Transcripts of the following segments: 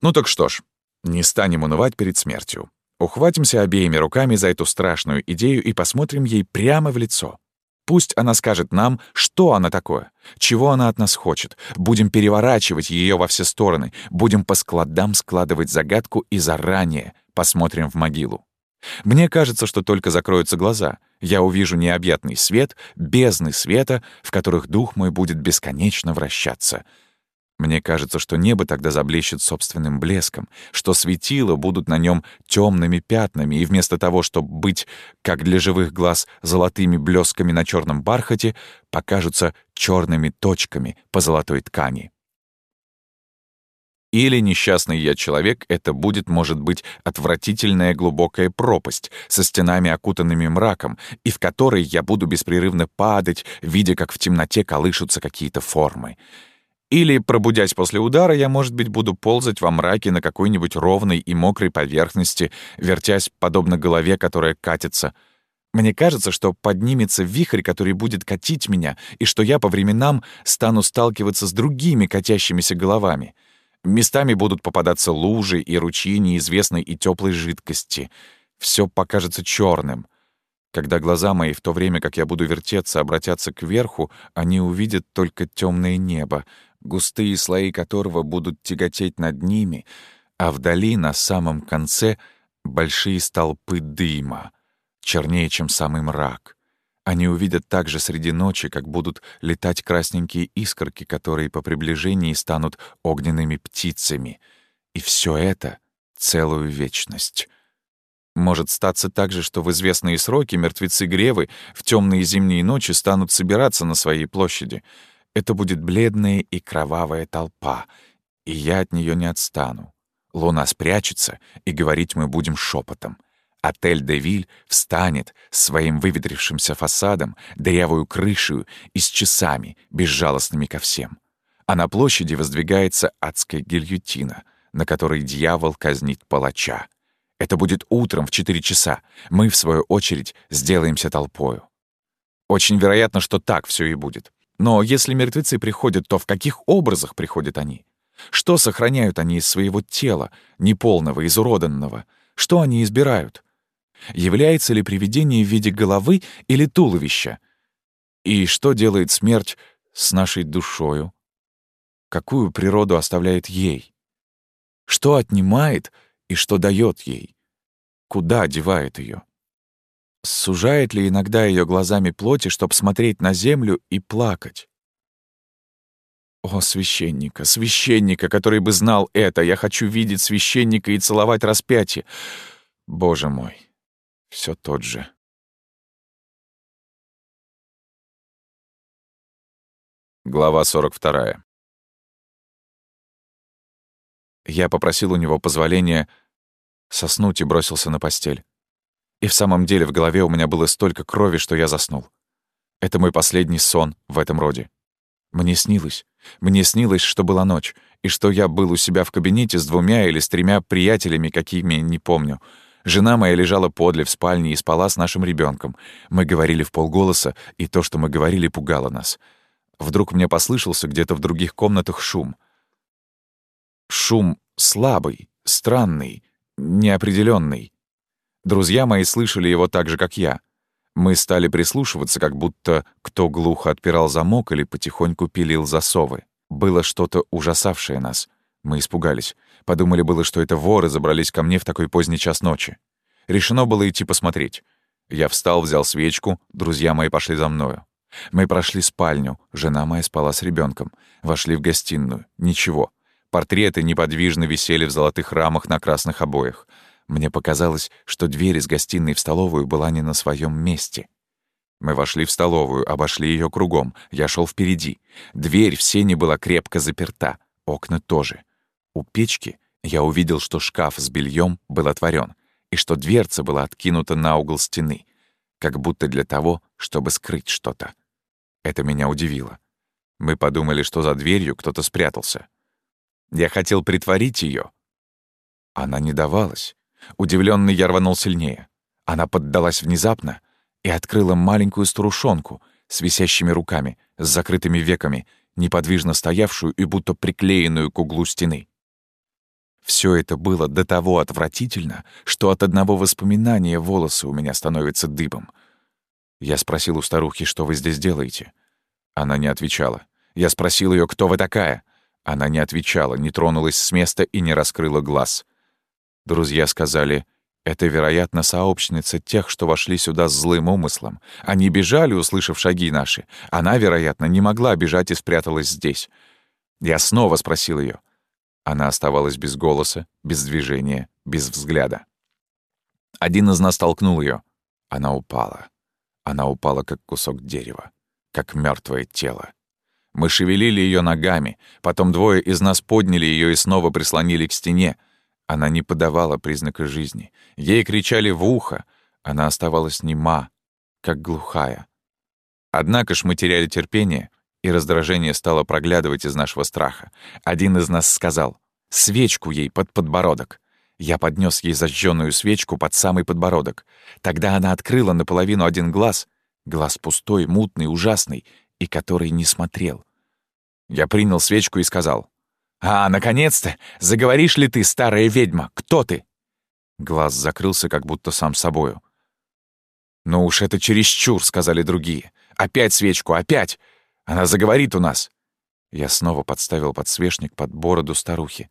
Ну так что ж, не станем унывать перед смертью. Ухватимся обеими руками за эту страшную идею и посмотрим ей прямо в лицо. Пусть она скажет нам, что она такое, чего она от нас хочет. Будем переворачивать ее во все стороны, будем по складам складывать загадку и заранее посмотрим в могилу. Мне кажется, что только закроются глаза, я увижу необъятный свет, бездны света, в которых дух мой будет бесконечно вращаться — мне кажется, что небо тогда заблещет собственным блеском, что светила будут на нем темными пятнами, и вместо того, чтобы быть, как для живых глаз, золотыми блесками на черном бархате, покажутся черными точками по золотой ткани. Или несчастный я человек — это будет, может быть, отвратительная глубокая пропасть со стенами, окутанными мраком, и в которой я буду беспрерывно падать, видя, как в темноте колышутся какие-то формы — или, пробудясь после удара, я, может быть, буду ползать во мраке на какой-нибудь ровной и мокрой поверхности, вертясь подобно голове, которая катится. Мне кажется, что поднимется вихрь, который будет катить меня, и что я по временам стану сталкиваться с другими катящимися головами. Местами будут попадаться лужи и ручьи неизвестной и теплой жидкости. Все покажется черным. Когда глаза мои в то время, как я буду вертеться, обратятся кверху, они увидят только темное небо — густые слои которого будут тяготеть над ними, а вдали, на самом конце, большие столпы дыма, чернее, чем самый мрак. Они увидят также среди ночи, как будут летать красненькие искорки, которые по приближении станут огненными птицами. И все это — целую вечность. Может статься также, что в известные сроки мертвецы Гревы в темные зимние ночи станут собираться на своей площади — это будет бледная и кровавая толпа, и я от нее не отстану. Луна спрячется, и говорить мы будем шепотом. Отель «Де Виль» встанет своим выветрившимся фасадом, дырявую крышу и с часами, безжалостными ко всем. А на площади воздвигается адская гильютина, на которой дьявол казнит палача. Это будет утром в четыре часа. Мы, в свою очередь, сделаемся толпою. Очень вероятно, что так все и будет. Но если мертвецы приходят, то в каких образах приходят они? Что сохраняют они из своего тела, неполного, изуроданного? Что они избирают? Является ли привидение в виде головы или туловища? И что делает смерть с нашей душою? Какую природу оставляет ей? Что отнимает и что дает ей? Куда девает ее? Сужает ли иногда ее глазами плоти, чтобы смотреть на землю и плакать? О, священника, священника, который бы знал это! Я хочу видеть священника и целовать распятие. Боже мой, все тот же. Глава 42. Я попросил у него позволения соснуть и бросился на постель. И в самом деле в голове у меня было столько крови, что я заснул. Это мой последний сон в этом роде. Мне снилось. Мне снилось, что была ночь, и что я был у себя в кабинете с двумя или с тремя приятелями, какими не помню. Жена моя лежала подле в спальне и спала с нашим ребенком. Мы говорили в полголоса, и то, что мы говорили, пугало нас. Вдруг мне послышался где-то в других комнатах шум. Шум слабый, странный, неопределенный. Друзья мои слышали его так же, как я. Мы стали прислушиваться, как будто кто глухо отпирал замок или потихоньку пилил засовы. Было что-то ужасавшее нас. Мы испугались. Подумали было, что это воры забрались ко мне в такой поздний час ночи. Решено было идти посмотреть. Я встал, взял свечку, друзья мои пошли за мною. Мы прошли спальню, жена моя спала с ребенком, Вошли в гостиную. Ничего. Портреты неподвижно висели в золотых рамах на красных обоях. Мне показалось, что дверь из гостиной в столовую была не на своем месте. Мы вошли в столовую, обошли ее кругом. Я шел впереди. Дверь в сене была крепко заперта, окна тоже. У печки я увидел, что шкаф с бельем был отворен, и что дверца была откинута на угол стены, как будто для того, чтобы скрыть что-то. Это меня удивило. Мы подумали, что за дверью кто-то спрятался. Я хотел притворить ее. Она не давалась. Удивленный я рванул сильнее. Она поддалась внезапно и открыла маленькую старушонку с висящими руками, с закрытыми веками, неподвижно стоявшую и будто приклеенную к углу стены. Все это было до того отвратительно, что от одного воспоминания волосы у меня становятся дыбом. Я спросил у старухи, что вы здесь делаете. Она не отвечала. Я спросил ее, кто вы такая. Она не отвечала, не тронулась с места и не раскрыла глаз. Друзья сказали, это, вероятно, сообщница тех, что вошли сюда с злым умыслом. Они бежали, услышав шаги наши. Она, вероятно, не могла бежать и спряталась здесь. Я снова спросил ее. Она оставалась без голоса, без движения, без взгляда. Один из нас толкнул ее. Она упала. Она упала, как кусок дерева, как мертвое тело. Мы шевелили ее ногами, потом двое из нас подняли ее и снова прислонили к стене. Она не подавала признака жизни. Ей кричали в ухо. Она оставалась нема, как глухая. Однако ж мы теряли терпение, и раздражение стало проглядывать из нашего страха. Один из нас сказал «свечку ей под подбородок». Я поднес ей зажженную свечку под самый подбородок. Тогда она открыла наполовину один глаз, глаз пустой, мутный, ужасный, и который не смотрел. Я принял свечку и сказал «А, наконец-то! Заговоришь ли ты, старая ведьма? Кто ты?» Глаз закрылся как будто сам собою. «Ну уж это чересчур», — сказали другие. «Опять свечку, опять! Она заговорит у нас!» Я снова подставил подсвечник под бороду старухи.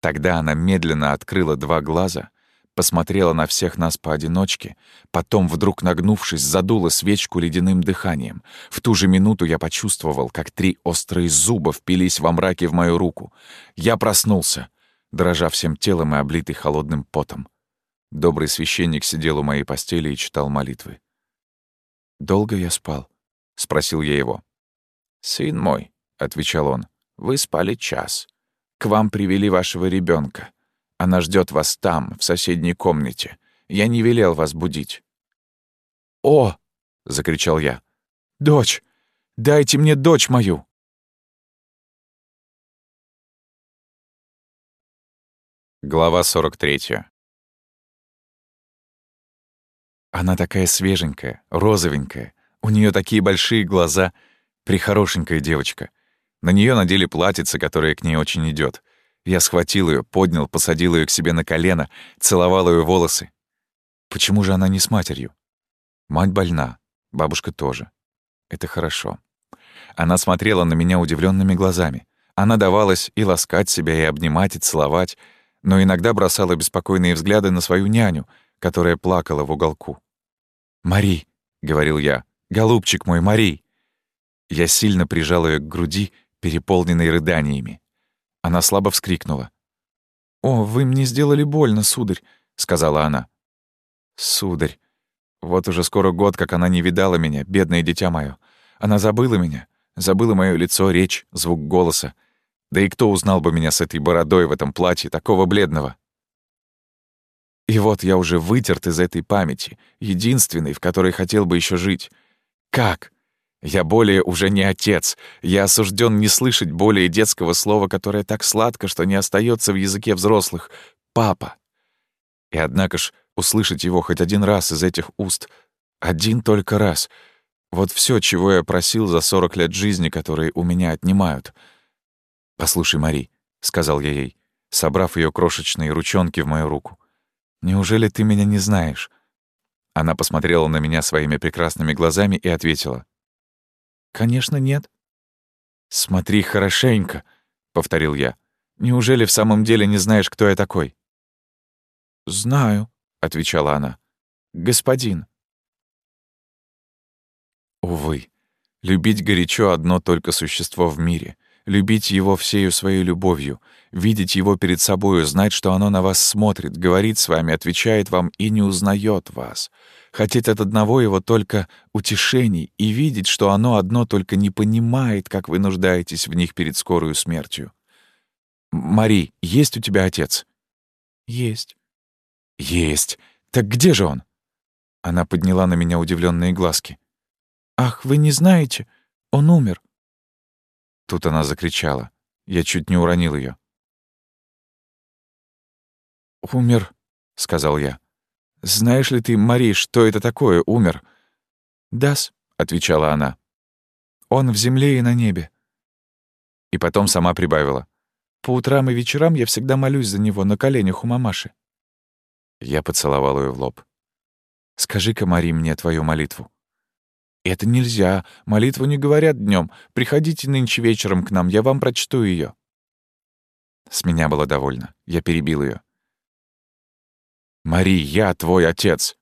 Тогда она медленно открыла два глаза, посмотрела на всех нас поодиночке, потом, вдруг нагнувшись, задула свечку ледяным дыханием. В ту же минуту я почувствовал, как три острые зуба впились во мраке в мою руку. Я проснулся, дрожа всем телом и облитый холодным потом. Добрый священник сидел у моей постели и читал молитвы. «Долго я спал?» — спросил я его. «Сын мой», — отвечал он, — «вы спали час. К вам привели вашего ребенка. Она ждет вас там, в соседней комнате. Я не велел вас будить». «О!» — закричал я. «Дочь! Дайте мне дочь мою!» Глава 43. Она такая свеженькая, розовенькая, у нее такие большие глаза, прихорошенькая девочка. На нее надели платьице, которое к ней очень идет. Я схватил ее, поднял, посадил ее к себе на колено, целовал ее волосы. Почему же она не с матерью? Мать больна, бабушка тоже. Это хорошо. Она смотрела на меня удивленными глазами. Она давалась и ласкать себя, и обнимать, и целовать, но иногда бросала беспокойные взгляды на свою няню, которая плакала в уголку. «Мари», — говорил я, Голубчик мой, Мари!» Я сильно прижал ее к груди, переполненной рыданиями. Она слабо вскрикнула. «О, вы мне сделали больно, сударь», — сказала она. «Сударь, вот уже скоро год, как она не видала меня, бедное дитя мое. Она забыла меня, забыла мое лицо, речь, звук голоса. Да и кто узнал бы меня с этой бородой в этом платье, такого бледного?» И вот я уже вытерт из этой памяти, единственной, в которой хотел бы еще жить. Как? Я более уже не отец. Я осужден не слышать более детского слова, которое так сладко, что не остается в языке взрослых. Папа. И однако ж услышать его хоть один раз из этих уст. Один только раз. Вот все, чего я просил за сорок лет жизни, которые у меня отнимают. «Послушай, Мари», — сказал я ей, собрав ее крошечные ручонки в мою руку. «Неужели ты меня не знаешь? Она посмотрела на меня своими прекрасными глазами и ответила. «Конечно, нет». «Смотри хорошенько», — повторил я. «Неужели в самом деле не знаешь, кто я такой?» «Знаю», — отвечала она. «Господин». Увы, любить горячо одно только существо в мире, любить его всею своей любовью, видеть его перед собою, знать, что оно на вас смотрит, говорит с вами, отвечает вам и не узнает вас. Хотеть от одного его только утешений и видеть, что оно одно только не понимает, как вы нуждаетесь в них перед скорую смертью. «Мари, есть у тебя отец?» «Есть». «Есть. Так где же он?» Она подняла на меня удивленные глазки. «Ах, вы не знаете? Он умер. Тут она закричала. Я чуть не уронил ее. «Умер», — сказал я. «Знаешь ли ты, Мари, что это такое, умер?» «Да-с», — отвечала она. «Он в земле и на небе». И потом сама прибавила. По утрам и вечерам я всегда молюсь за него на коленях у мамаши». Я поцеловал ее в лоб. «Скажи-ка, Мари, мне твою молитву». «Это нельзя. Молитву не говорят днем. Приходите нынче вечером к нам, я вам прочту ее. С меня было довольно. Я перебил ее. «Мари, я твой отец».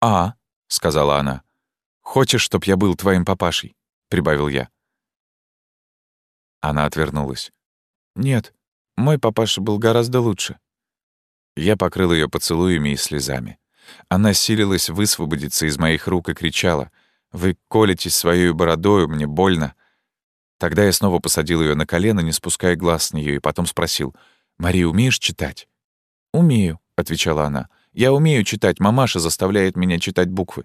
«А», — сказала она. «Хочешь, чтоб я был твоим папашей?» — прибавил я. Она отвернулась. «Нет, мой папаша был гораздо лучше». Я покрыл ее поцелуями и слезами. Она силилась высвободиться из моих рук и кричала. «Вы колитесь своей бородою, мне больно». Тогда я снова посадил ее на колено, не спуская глаз с нее, и потом спросил. «Мария, умеешь читать?» «Умею», — отвечала она. «Я умею читать. Мамаша заставляет меня читать буквы».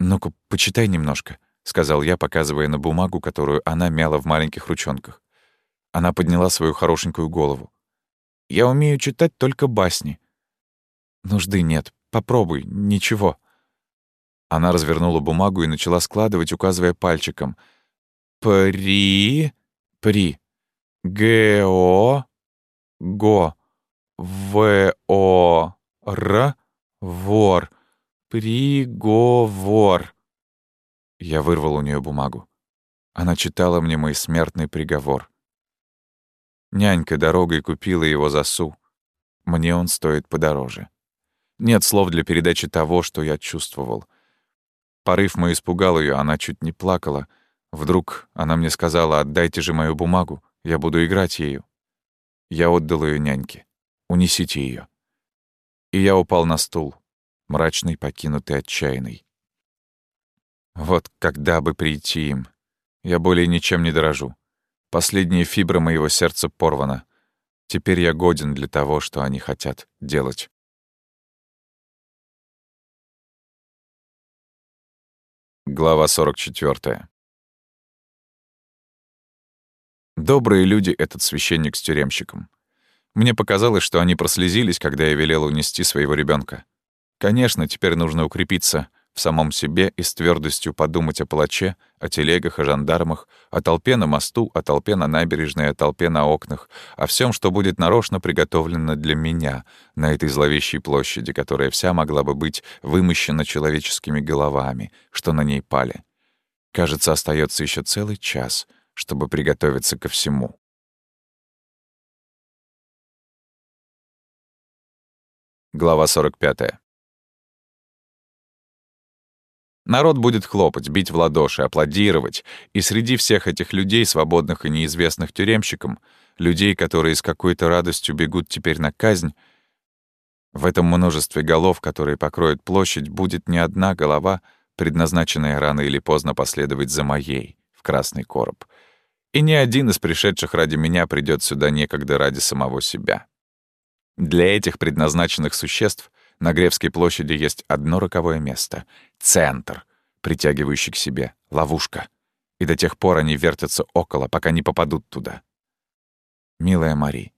«Ну-ка, почитай немножко», — сказал я, показывая на бумагу, которую она мяла в маленьких ручонках. Она подняла свою хорошенькую голову. «Я умею читать только басни». «Нужды нет. Попробуй. Ничего». Она развернула бумагу и начала складывать, указывая пальчиком. «При... при... ГО... го... ВО... р... вор... приговор». Я вырвал у нее бумагу. Она читала мне мой смертный приговор. Нянька дорогой купила его за су. Мне он стоит подороже. Нет слов для передачи того, что я чувствовал. Порыв мой испугал ее, она чуть не плакала. Вдруг она мне сказала, отдайте же мою бумагу, я буду играть ею. Я отдал ее няньке. Унесите ее. И я упал на стул, мрачный, покинутый, отчаянный. Вот когда бы прийти им. Я более ничем не дорожу. Последние фибры моего сердца порваны. Теперь я годен для того, что они хотят делать. Глава 44. Добрые люди этот священник с тюремщиком. Мне показалось, что они прослезились, когда я велел унести своего ребенка. Конечно, теперь нужно укрепиться в самом себе и с твердостью подумать о палаче, о телегах, о жандармах, о толпе на мосту, о толпе на набережной, о толпе на окнах, о всем, что будет нарочно приготовлено для меня на этой зловещей площади, которая вся могла бы быть вымощена человеческими головами, что на ней пали. Кажется, остается еще целый час, чтобы приготовиться ко всему. Глава 45. Народ будет хлопать, бить в ладоши, аплодировать, и среди всех этих людей, свободных и неизвестных тюремщикам, людей, которые с какой-то радостью бегут теперь на казнь, в этом множестве голов, которые покроют площадь, будет не одна голова, предназначенная рано или поздно последовать за моей, в красный короб. И ни один из пришедших ради меня придет сюда некогда ради самого себя. Для этих предназначенных существ на Гревской площади есть одно роковое место — центр, притягивающий к себе, ловушка. И до тех пор они вертятся около, пока не попадут туда. Милая Мари.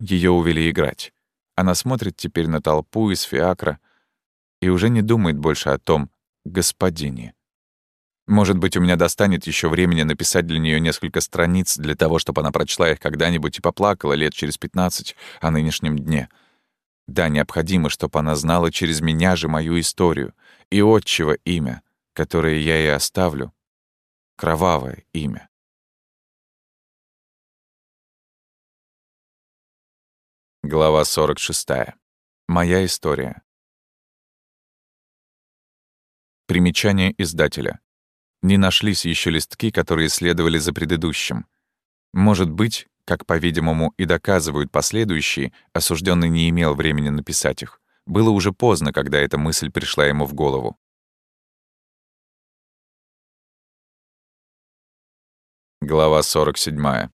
Ее увели играть. Она смотрит теперь на толпу из фиакра и уже не думает больше о том господине. Может быть, у меня достанет еще времени написать для нее несколько страниц для того, чтобы она прочла их когда-нибудь и поплакала лет через пятнадцать о нынешнем дне — да, необходимо, чтобы она знала через меня же мою историю и отчего имя, которое я ей оставлю. Кровавое имя. Глава 46. Моя история. Примечание издателя. Не нашлись еще листки, которые следовали за предыдущим. Может быть, как, по-видимому, и доказывают последующие, осужденный не имел времени написать их. Было уже поздно, когда эта мысль пришла ему в голову. Глава 47.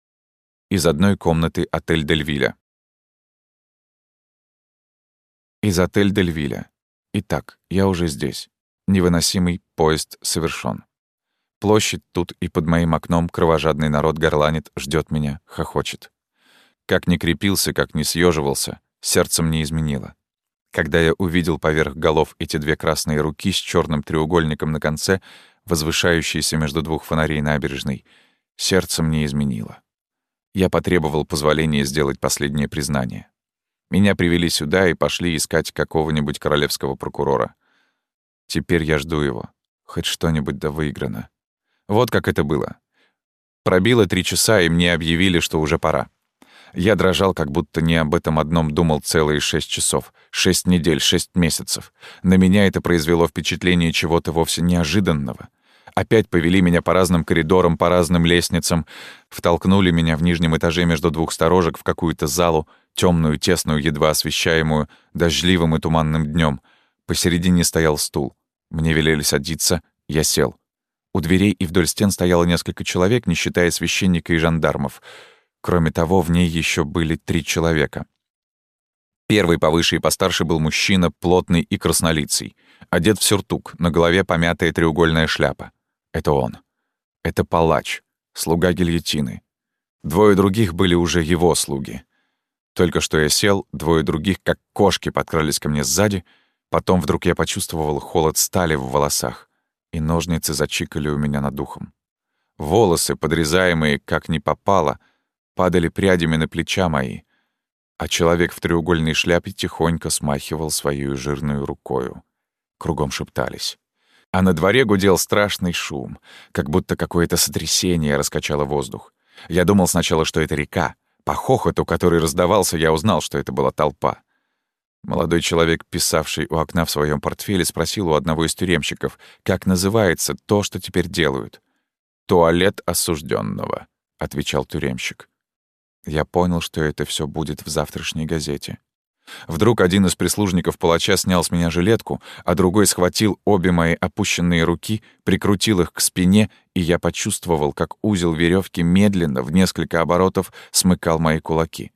Из одной комнаты отель Дельвиля. Из отель Дельвиля. Итак, я уже здесь. Невыносимый поезд совершен. Площадь тут и под моим окном кровожадный народ горланит, ждет меня, хохочет. Как ни крепился, как ни съеживался, сердцем не изменило. Когда я увидел поверх голов эти две красные руки с черным треугольником на конце, возвышающиеся между двух фонарей набережной, сердцем не изменило. Я потребовал позволения сделать последнее признание. Меня привели сюда и пошли искать какого-нибудь королевского прокурора. Теперь я жду его. Хоть что-нибудь да выиграно. Вот как это было. Пробило три часа, и мне объявили, что уже пора. Я дрожал, как будто не об этом одном думал целые шесть часов, шесть недель, шесть месяцев. На меня это произвело впечатление чего-то вовсе неожиданного. Опять повели меня по разным коридорам, по разным лестницам, втолкнули меня в нижнем этаже между двух сторожек в какую-то залу, темную, тесную, едва освещаемую, дождливым и туманным днем. Посередине стоял стул. Мне велели садиться, я сел. У дверей и вдоль стен стояло несколько человек, не считая священника и жандармов — Кроме того, в ней еще были три человека. Первый повыше и постарше был мужчина, плотный и краснолицый, одет в сюртук, на голове помятая треугольная шляпа. Это он. Это палач, слуга гильотины. Двое других были уже его слуги. Только что я сел, двое других, как кошки, подкрались ко мне сзади, потом вдруг я почувствовал холод стали в волосах, и ножницы зачикали у меня над духом. Волосы, подрезаемые как ни попало — падали прядями на плеча мои, а человек в треугольной шляпе тихонько смахивал свою жирную рукою. Кругом шептались. А на дворе гудел страшный шум, как будто какое-то сотрясение раскачало воздух. Я думал сначала, что это река. По хохоту, который раздавался, я узнал, что это была толпа. Молодой человек, писавший у окна в своем портфеле, спросил у одного из тюремщиков, как называется то, что теперь делают. «Туалет осужденного, отвечал тюремщик. Я понял, что это все будет в завтрашней газете. Вдруг один из прислужников палача снял с меня жилетку, а другой схватил обе мои опущенные руки, прикрутил их к спине, и я почувствовал, как узел веревки медленно, в несколько оборотов, смыкал мои кулаки.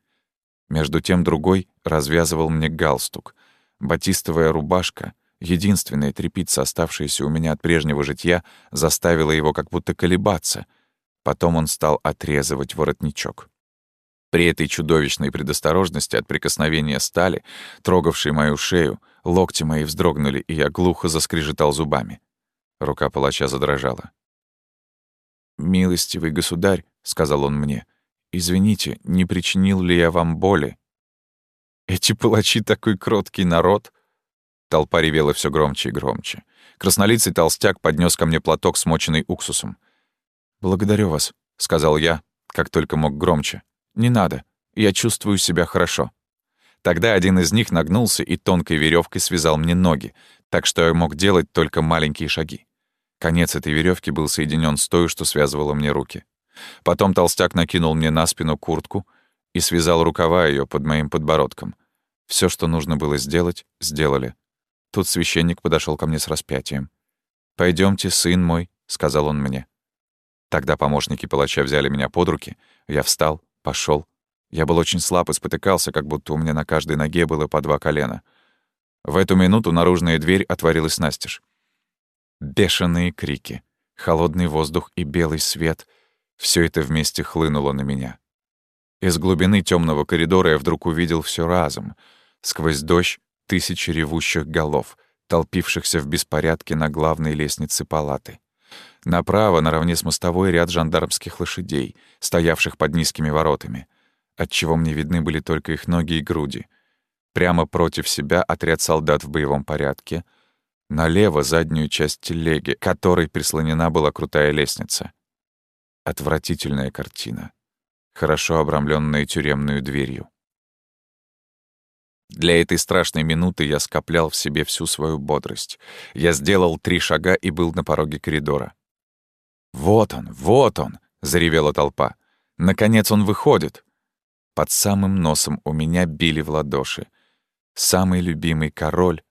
Между тем другой развязывал мне галстук. Батистовая рубашка, единственная трепица, оставшаяся у меня от прежнего житья, заставила его как будто колебаться. Потом он стал отрезывать воротничок. При этой чудовищной предосторожности от прикосновения стали, трогавшей мою шею, локти мои вздрогнули, и я глухо заскрежетал зубами. Рука палача задрожала. «Милостивый государь», — сказал он мне, — «извините, не причинил ли я вам боли?» «Эти палачи такой кроткий народ!» Толпа ревела все громче и громче. Краснолицый толстяк поднес ко мне платок, смоченный уксусом. «Благодарю вас», — сказал я, как только мог громче. «Не надо. Я чувствую себя хорошо». Тогда один из них нагнулся и тонкой веревкой связал мне ноги, так что я мог делать только маленькие шаги. Конец этой веревки был соединен с той, что связывала мне руки. Потом толстяк накинул мне на спину куртку и связал рукава ее под моим подбородком. Все, что нужно было сделать, сделали. Тут священник подошел ко мне с распятием. Пойдемте, сын мой», — сказал он мне. Тогда помощники палача взяли меня под руки, я встал, Пошел. Я был очень слаб и спотыкался, как будто у меня на каждой ноге было по два колена. В эту минуту наружная дверь отворилась настежь. Бешеные крики, холодный воздух и белый свет — все это вместе хлынуло на меня. Из глубины темного коридора я вдруг увидел все разом. Сквозь дождь тысячи ревущих голов, толпившихся в беспорядке на главной лестнице палаты. Направо, наравне с мостовой, ряд жандармских лошадей, стоявших под низкими воротами, отчего мне видны были только их ноги и груди. Прямо против себя отряд солдат в боевом порядке. Налево заднюю часть телеги, которой прислонена была крутая лестница. Отвратительная картина, хорошо обрамленная тюремную дверью. Для этой страшной минуты я скоплял в себе всю свою бодрость. Я сделал три шага и был на пороге коридора. «Вот он, вот он!» — заревела толпа. «Наконец он выходит!» Под самым носом у меня били в ладоши. Самый любимый король.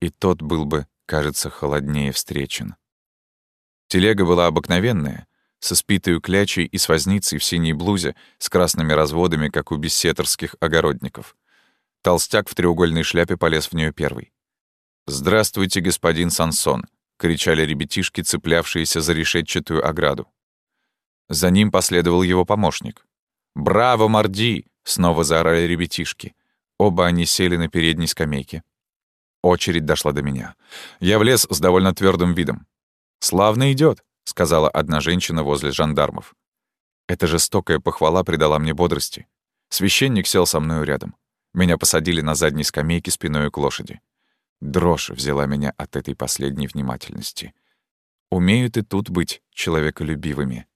И тот был бы, кажется, холоднее встречен. Телега была обыкновенная, со спитой клячей и с возницей в синей блузе с красными разводами, как у бессетерских огородников. Толстяк в треугольной шляпе полез в нее первый. «Здравствуйте, господин Сансон», — кричали ребятишки, цеплявшиеся за решетчатую ограду. За ним последовал его помощник. «Браво, Морди!» — снова заорали ребятишки. Оба они сели на передней скамейке. Очередь дошла до меня. Я влез с довольно твердым видом. «Славно идет, сказала одна женщина возле жандармов. Эта жестокая похвала придала мне бодрости. Священник сел со мною рядом. Меня посадили на задней скамейке спиной к лошади. Дрожь взяла меня от этой последней внимательности. Умеют и тут быть человеколюбивыми.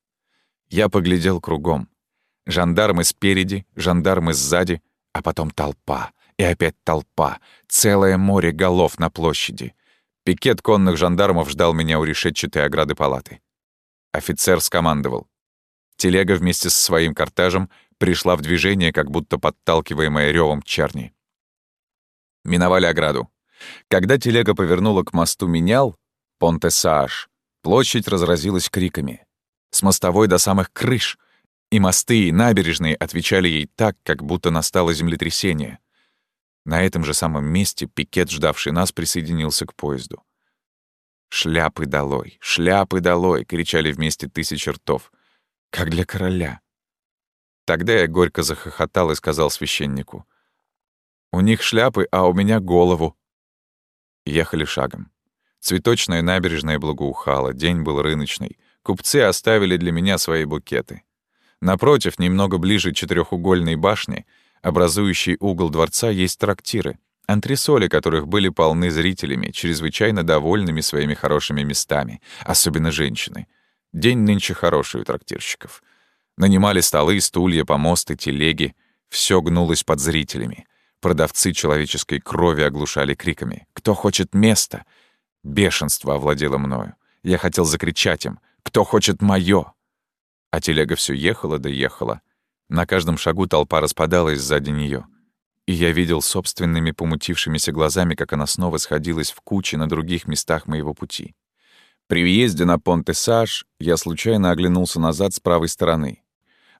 Я поглядел кругом. Жандармы спереди, жандармы сзади, а потом толпа. И опять толпа. Целое море голов на площади. Пикет конных жандармов ждал меня у решетчатой ограды палаты. Офицер скомандовал. Телега вместе с своим кортежем пришла в движение, как будто подталкиваемая ревом черни. Миновали ограду. Когда телега повернула к мосту Менял, Понте-Сааш, площадь разразилась криками. С мостовой до самых крыш. И мосты, и набережные отвечали ей так, как будто настало землетрясение. На этом же самом месте пикет, ждавший нас, присоединился к поезду. «Шляпы долой! Шляпы долой!» — кричали вместе тысячи ртов. Как для короля. Тогда я горько захохотал и сказал священнику. «У них шляпы, а у меня голову». Ехали шагом. Цветочная набережная благоухала, день был рыночный. Купцы оставили для меня свои букеты. Напротив, немного ближе четырехугольной башни, образующей угол дворца, есть трактиры, антресоли которых были полны зрителями, чрезвычайно довольными своими хорошими местами, особенно женщины. День нынче хороший у трактирщиков — Нанимали столы, стулья, помосты, телеги. Все гнулось под зрителями. Продавцы человеческой крови оглушали криками. «Кто хочет места?» Бешенство овладело мною. Я хотел закричать им. «Кто хочет моё?» А телега все ехала да ехала. На каждом шагу толпа распадалась сзади нее. И я видел собственными помутившимися глазами, как она снова сходилась в кучи на других местах моего пути. При въезде на Понте-Саш я случайно оглянулся назад с правой стороны.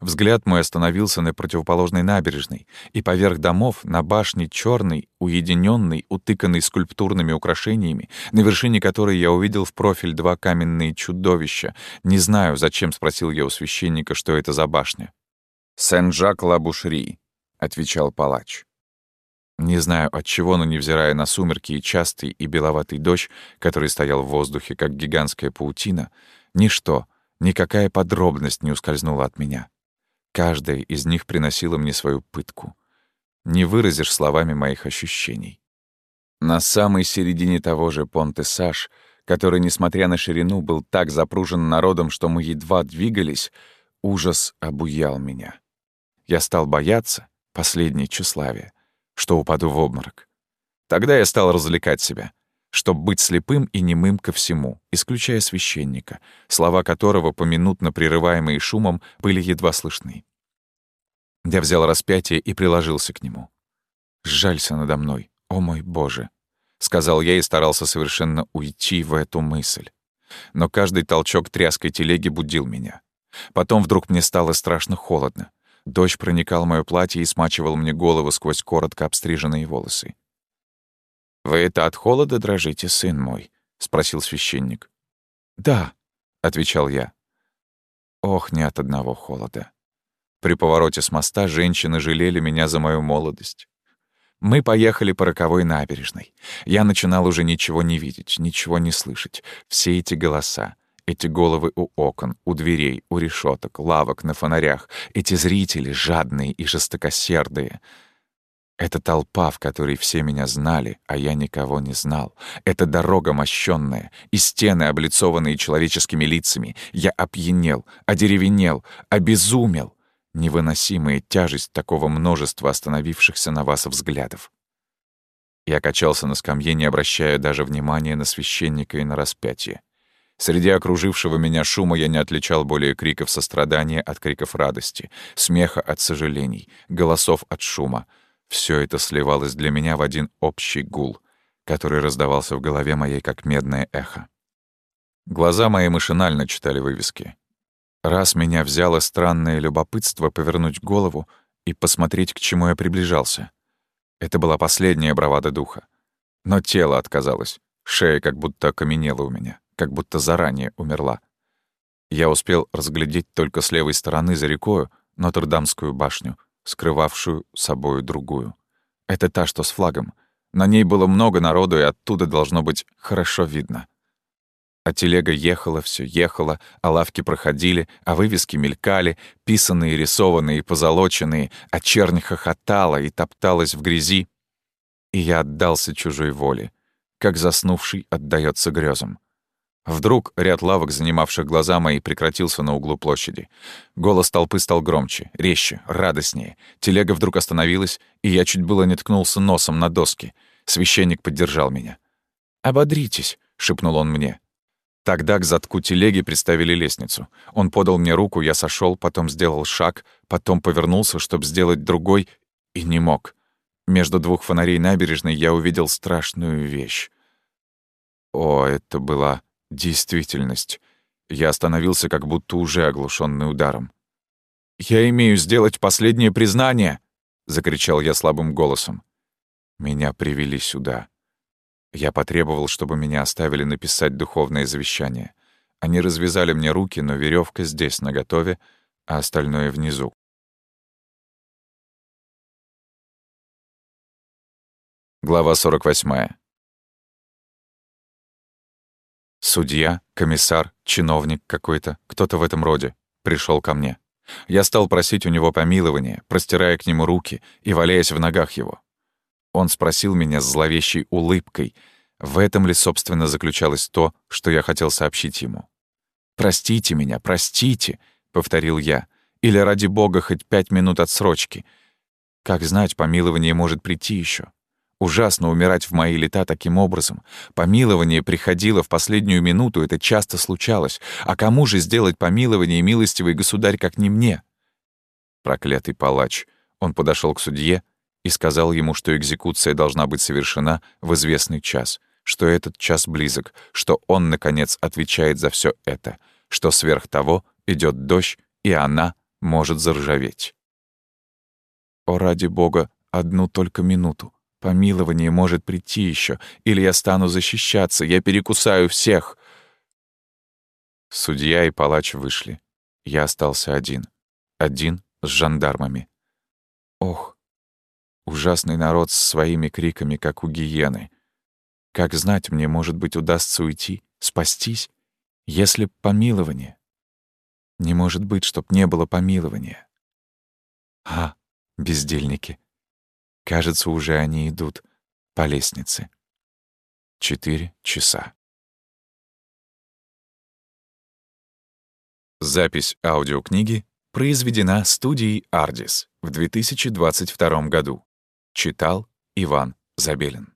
Взгляд мой остановился на противоположной набережной, и поверх домов, на башне черной, уединенной, утыканной скульптурными украшениями, на вершине которой я увидел в профиль два каменные чудовища. Не знаю, зачем спросил я у священника, что это за башня. «Сен-Жак-Ла-Бушри», — отвечал палач. Не знаю от чего, но невзирая на сумерки и частый и беловатый дождь, который стоял в воздухе, как гигантская паутина, ничто, никакая подробность не ускользнула от меня. Каждая из них приносила мне свою пытку. Не выразишь словами моих ощущений. На самой середине того же Понте-Саш, который, несмотря на ширину, был так запружен народом, что мы едва двигались, ужас обуял меня. Я стал бояться, последнее тщеславие, что упаду в обморок. Тогда я стал развлекать себя — чтобы быть слепым и немым ко всему, исключая священника, слова которого, поминутно прерываемые шумом, были едва слышны. Я взял распятие и приложился к нему. «Жалься надо мной, о мой Боже!» — сказал я и старался совершенно уйти в эту мысль. Но каждый толчок тряской телеги будил меня. Потом вдруг мне стало страшно холодно. Дождь проникал в моё платье и смачивал мне голову сквозь коротко обстриженные волосы. «Вы это от холода дрожите, сын мой?» — спросил священник. «Да», — отвечал я. Ох, не от одного холода. При повороте с моста женщины жалели меня за мою молодость. Мы поехали по роковой набережной. Я начинал уже ничего не видеть, ничего не слышать. Все эти голоса, эти головы у окон, у дверей, у решеток, лавок на фонарях, эти зрители жадные и жестокосердые — это толпа, в которой все меня знали, а я никого не знал. Это дорога мощенная, и стены, облицованные человеческими лицами. Я опьянел, одеревенел, обезумел. Невыносимая тяжесть такого множества остановившихся на вас взглядов. Я качался на скамье, не обращая даже внимания на священника и на распятие. Среди окружившего меня шума я не отличал более криков сострадания от криков радости, смеха от сожалений, голосов от шума — все это сливалось для меня в один общий гул, который раздавался в голове моей как медное эхо. Глаза мои машинально читали вывески. Раз меня взяло странное любопытство повернуть голову и посмотреть, к чему я приближался. Это была последняя бравада духа. Но тело отказалось, шея как будто окаменела у меня, как будто заранее умерла. Я успел разглядеть только с левой стороны за рекою Нотр-Дамскую башню, скрывавшую собою другую. Это та, что с флагом. На ней было много народу, и оттуда должно быть хорошо видно. А телега ехала, все ехала, а лавки проходили, а вывески мелькали, писанные, рисованные и позолоченные, а чернь хохотала и топталась в грязи. И я отдался чужой воле, как заснувший отдается грезам. Вдруг ряд лавок, занимавших глаза мои, прекратился на углу площади. Голос толпы стал громче, резче, радостнее. Телега вдруг остановилась, и я чуть было не ткнулся носом на доски. Священник поддержал меня. «Ободритесь», — шепнул он мне. Тогда к задку телеги приставили лестницу. Он подал мне руку, я сошел, потом сделал шаг, потом повернулся, чтобы сделать другой, и не мог. Между двух фонарей набережной я увидел страшную вещь. О, это была Действительность. Я остановился, как будто уже оглушенный ударом. «Я имею сделать последнее признание!» — закричал я слабым голосом. Меня привели сюда. Я потребовал, чтобы меня оставили написать духовное завещание. Они развязали мне руки, но веревка здесь наготове, а остальное внизу. Глава 48. Судья, комиссар, чиновник какой-то, кто-то в этом роде, пришел ко мне. Я стал просить у него помилования, простирая к нему руки и валяясь в ногах его. Он спросил меня с зловещей улыбкой, в этом ли, собственно, заключалось то, что я хотел сообщить ему. «Простите меня, простите», — повторил я, «или ради бога хоть пять минут отсрочки. Как знать, помилование может прийти еще. Ужасно умирать в мои лета таким образом. Помилование приходило в последнюю минуту, это часто случалось. А кому же сделать помилование, милостивый государь, как не мне? Проклятый палач. Он подошел к судье и сказал ему, что экзекуция должна быть совершена в известный час, что этот час близок, что он, наконец, отвечает за все это, что сверх того идет дождь, и она может заржаветь. О, ради бога, одну только минуту. Помилование может прийти еще, или я стану защищаться, я перекусаю всех. Судья и палач вышли. Я остался один. Один с жандармами. Ох, ужасный народ с своими криками, как у гиены. Как знать, мне, может быть, удастся уйти, спастись, если помилование. Не может быть, чтоб не было помилования. А, бездельники. Кажется, уже они идут по лестнице. Четыре часа. Запись аудиокниги произведена студией «Ардис» в 2022 году. Читал Иван Забелин.